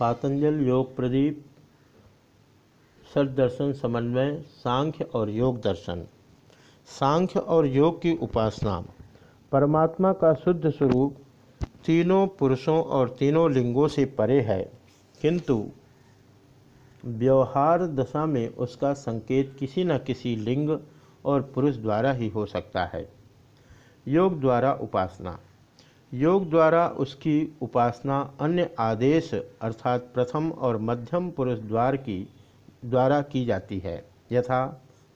पातंजल योग प्रदीप सदर्शन समन्वय, सांख्य और योग दर्शन। सांख्य और योग की उपासना। परमात्मा का शुद्ध स्वरूप तीनों पुरुषों और तीनों लिंगों से परे है। किंतु व्यवहार दशा में उसका संकेत किसी न किसी लिंग और पुरुष द्वारा ही हो सकता है। योग द्वारा उपासना। योग द्वारा उसकी उपासना अन्य आदेश अर्थात प्रथम और मध्यम पुरुष द्वार की, द्वारा की जाती है। यथा,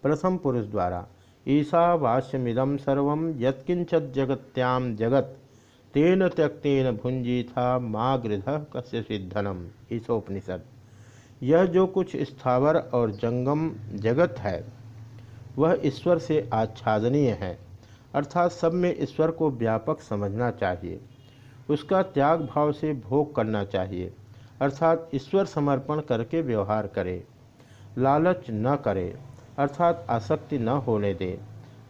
प्रथम पुरुष द्वारा ईशावास्यमिदम सर्व यत्किंचत जगत्याम जगत, तेन त्यक्तेन भुंजी था माँ गृध कस्य सिद्धनम ईशोपनिषद। यह जो कुछ स्थावर और जंगम जगत है, वह ईश्वर से आच्छादनीय है। अर्थात सब में ईश्वर को व्यापक समझना चाहिए। उसका त्याग भाव से भोग करना चाहिए। अर्थात ईश्वर समर्पण करके व्यवहार करे। लालच न करे। अर्थात आसक्ति न होने दे।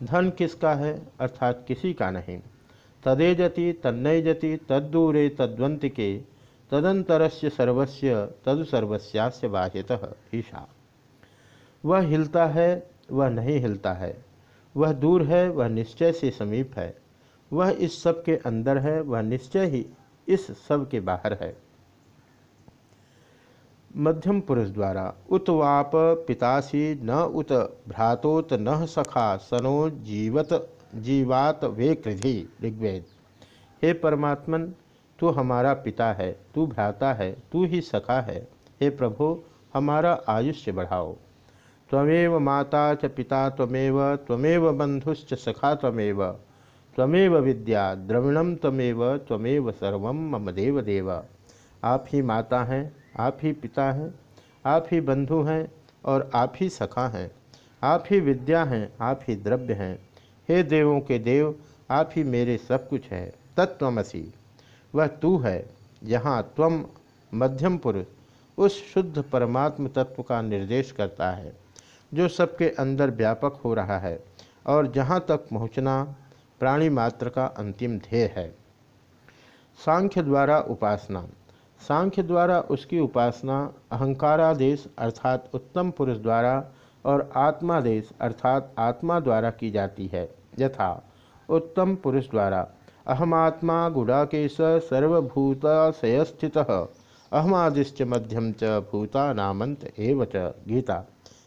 धन किसका है? अर्थात किसी का नहीं। तदे जति तन्नय जति तद्दूरे तद्वंतिके, तदंतरस्य सर्वस्य तद सर्वस्यास्य बाह्यतः ईशा। वह हिलता है, वह नहीं हिलता है। वह दूर है, वह निश्चय से समीप है। वह इस सब के अंदर है, वह निश्चय ही इस सब के बाहर है। मध्यम पुरुष द्वारा, उत वाप पितासी न उत भ्रातोत न सखा सनो जीवत जीवात वे कृधि। ऋग्वेद। हे परमात्मन, तू हमारा पिता है, तू भ्राता है, तू ही सखा है। हे प्रभु, हमारा आयुष्य बढ़ाओ। त्वमेव माता च पिता तमेव तमेव बंधुश्च सखा तमेव त्वमेव विद्या द्रविणम तमेव तमेव सर्व मम देव देव आप ही माता हैं, आप ही पिता हैं, आप ही बंधु हैं और आप ही सखा हैं। आप ही विद्या हैं, आप ही द्रव्य हैं। हे देवों के देव, आप ही मेरे सब कुछ है। तत्वमसी वह तू है, यहाँ त्वम मध्यम पुरुष, उस शुद्ध परमात्म तत्व का निर्देश करता है। जो सबके अंदर व्यापक हो रहा है और जहाँ तक पहुँचना प्राणी मात्र का अंतिम ध्येय है। सांख्य द्वारा उपासना। सांख्य द्वारा उसकी उपासना अहंकारादेश अर्थात उत्तम पुरुष द्वारा और आत्मादेश अर्थात आत्मा द्वारा की जाती है। यथा, उत्तम पुरुष द्वारा। अहमात्मा गुड़ाकेश सर्वभूताशयस्थित। अहमादिश्च मध्यम च भूता नामंत एव गीता।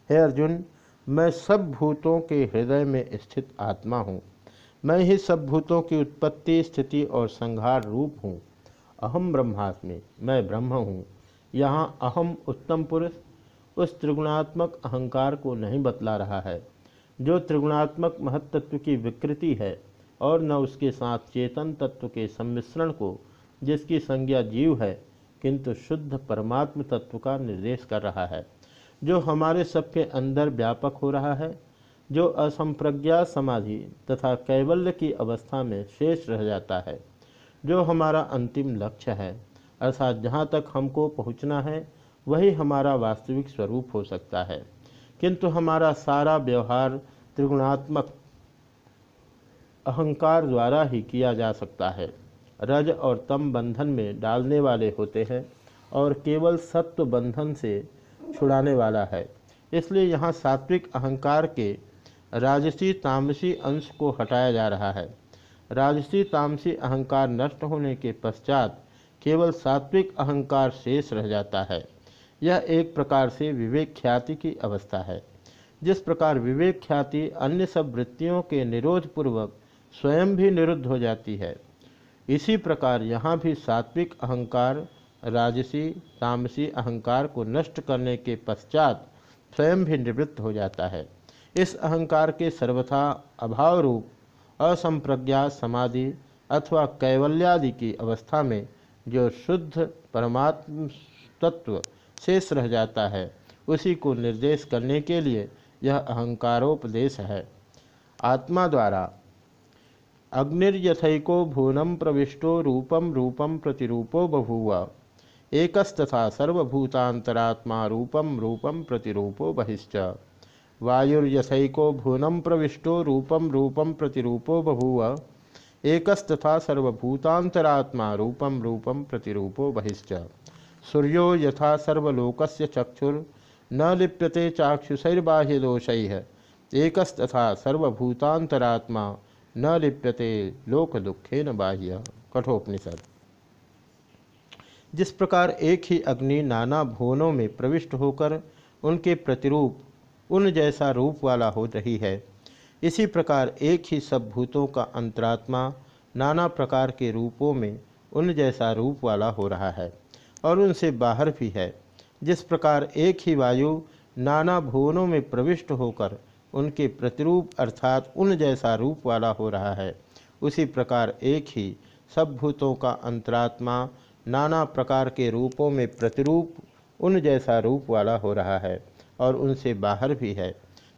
हे अर्जुन, मैं सब भूतों के हृदय में स्थित आत्मा हूँ। मैं ही सब भूतों की उत्पत्ति, स्थिति और संहार रूप हूँ। अहम ब्रह्मास्मि मैं ब्रह्म हूँ। यहाँ अहम उत्तम पुरुष उस त्रिगुणात्मक अहंकार को नहीं बतला रहा है, जो त्रिगुणात्मक महत्त्व की विकृति है और न उसके साथ चेतन तत्व के सम्मिश्रण को, जिसकी संज्ञा जीव है, किंतु शुद्ध परमात्म तत्व का निर्देश कर रहा है। जो हमारे सबके अंदर व्यापक हो रहा है, जो असंप्रज्ञा समाधि तथा कैवल्य की अवस्था में शेष रह जाता है, जो हमारा अंतिम लक्ष्य है, अर्थात जहाँ तक हमको पहुँचना है, वही हमारा वास्तविक स्वरूप हो सकता है। किंतु हमारा सारा व्यवहार त्रिगुणात्मक अहंकार द्वारा ही किया जा सकता है। रज और तम बंधन में डालने वाले होते हैं और केवल सत्व बंधन से छुड़ाने वाला है। इसलिए यहाँ सात्विक अहंकार के राजसी तामसी अंश को हटाया जा रहा है। राजसी तामसी अहंकार नष्ट होने के पश्चात केवल सात्विक अहंकार शेष रह जाता है। यह एक प्रकार से विवेक ख्याति की अवस्था है। जिस प्रकार विवेक ख्याति अन्य सब वृत्तियों के निरोध पूर्वक स्वयं भी निरुद्ध हो जाती है, इसी प्रकार यहाँ भी सात्विक अहंकार राजसी, तामसी अहंकार को नष्ट करने के पश्चात स्वयं भी निवृत्त हो जाता है। इस अहंकार के सर्वथा अभाव रूप असंप्रज्ञा, समाधि अथवा कैवल्यादि की अवस्था में जो शुद्ध परमात्म तत्व शेष रह जाता है, उसी को निर्देश करने के लिए यह अहंकारोपदेश है। आत्मा द्वारा अग्निर्यथको भूनम प्रविष्टो रूपम रूपम प्रतिरूपो बभूव। एकस्तथा सर्वभूतांतरात्मा रूपम रूपम प्रतिरूपो बहिश्च। वायुर्यथको भुवनम प्रविष्टो रूपम रूपम प्रतिरूपो बभूव। एकस्तथा सर्वभूतांतरात्मा रूपम रूपम प्रतिरूपो बहिश्च। सूर्यो यथा सर्वलोकस्य चक्षुर, न लिप्यते चाक्षुषैर्बाह्य दोष एकस्तथा सर्वभूतांतरात्मा न लिप्यते लोक दुखे न बाह्य। कठोपनिषद। जिस प्रकार एक ही अग्नि नाना भुवनों में प्रविष्ट होकर उनके प्रतिरूप, उन जैसा रूप वाला हो रही है। इसी प्रकार एक ही सब भूतों का अंतरात्मा नाना प्रकार के रूपों में उन जैसा रूप वाला हो रहा है और उनसे बाहर भी है। जिस प्रकार एक ही वायु नाना भुवनों में प्रविष्ट होकर उनके प्रतिरूप अर्थात उन जैसा रूप वाला हो रहा है, उसी प्रकार एक ही सब भूतों का अंतरात्मा नाना प्रकार के रूपों में प्रतिरूप उन जैसा रूप वाला हो रहा है और उनसे बाहर भी है।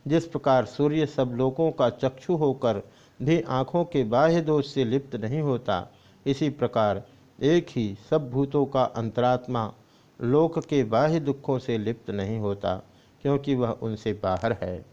जिस प्रकार सूर्य सब लोगों का चक्षु होकर भी आँखों के बाह्य दोष से लिप्त नहीं होता, इसी प्रकार एक ही सब भूतों का अंतरात्मा लोक के बाह्य दुखों से लिप्त नहीं होता, क्योंकि वह उनसे बाहर है।